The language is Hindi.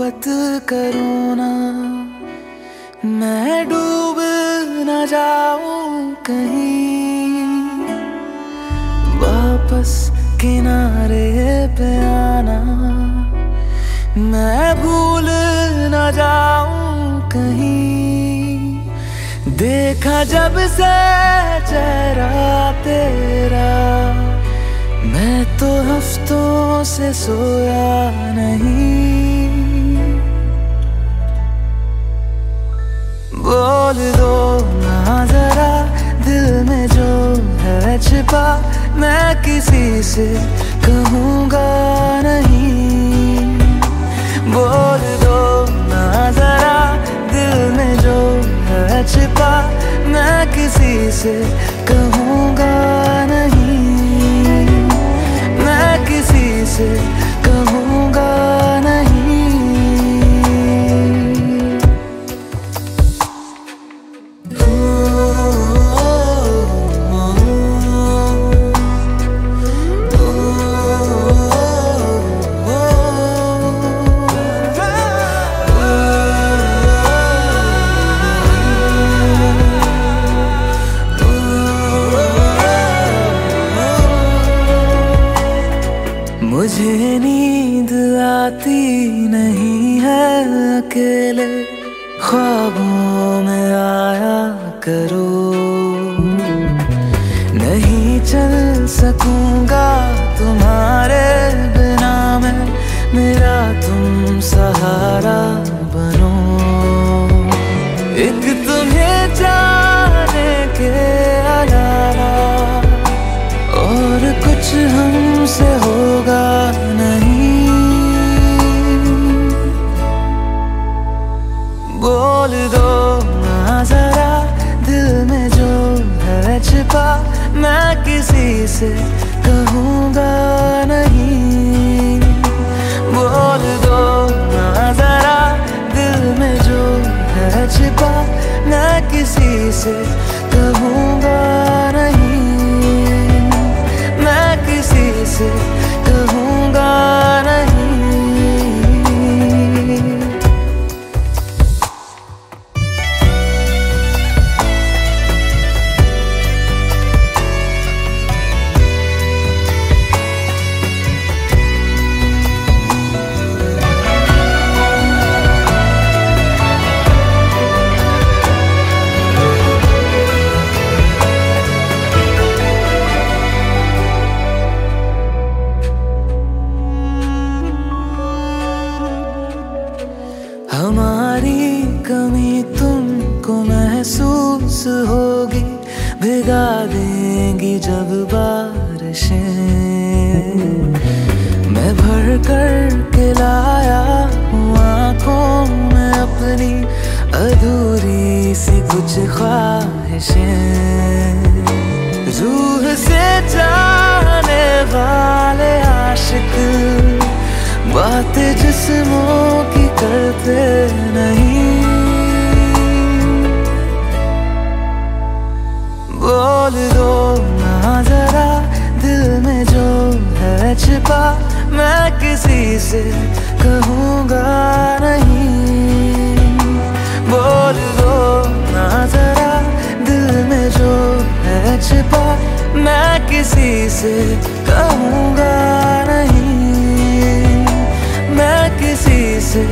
मत करो ना, मैं डूब न जाऊँ कहीं। वापस किनारे पे आना, मैं भूल न जाऊँ कहीं। देखा जब से चेहरा तेरा तो हफ्तों से सोया नहीं। बोल दो ना जरा, दिल में जो है छिपा, मैं किसी से कहूँगा नहीं। बोल दो ना जरा, दिल में जो है छिपा, मैं किसी से नींद आती नहीं है अकेले। ख्वाबों में आया करो। नहीं चल सकूँगा तुम्हारे बिना मैं। मेरा तुम सहारा बनो। एक मैं किसी से कहूँगा नहीं। बोल दो ना जरा दिल में जो है छिपा मैं किसी से कहूँगा नहीं। मैं किसी से हमारी कमी तुमको महसूस होगी। भिगा देंगी जब बारिशें। मैं भर कर के लाया हूँ आँखों में अपनी अधूरी सी कुछ ख्वाहिशें। रूह से जाने वाले आशिक, बात जिस्मों की करते से कहूँगा नहीं। बोल दो ना जरा, दिल में जो है छिपा, मैं किसी से कहूँगा नहीं। मैं किसी से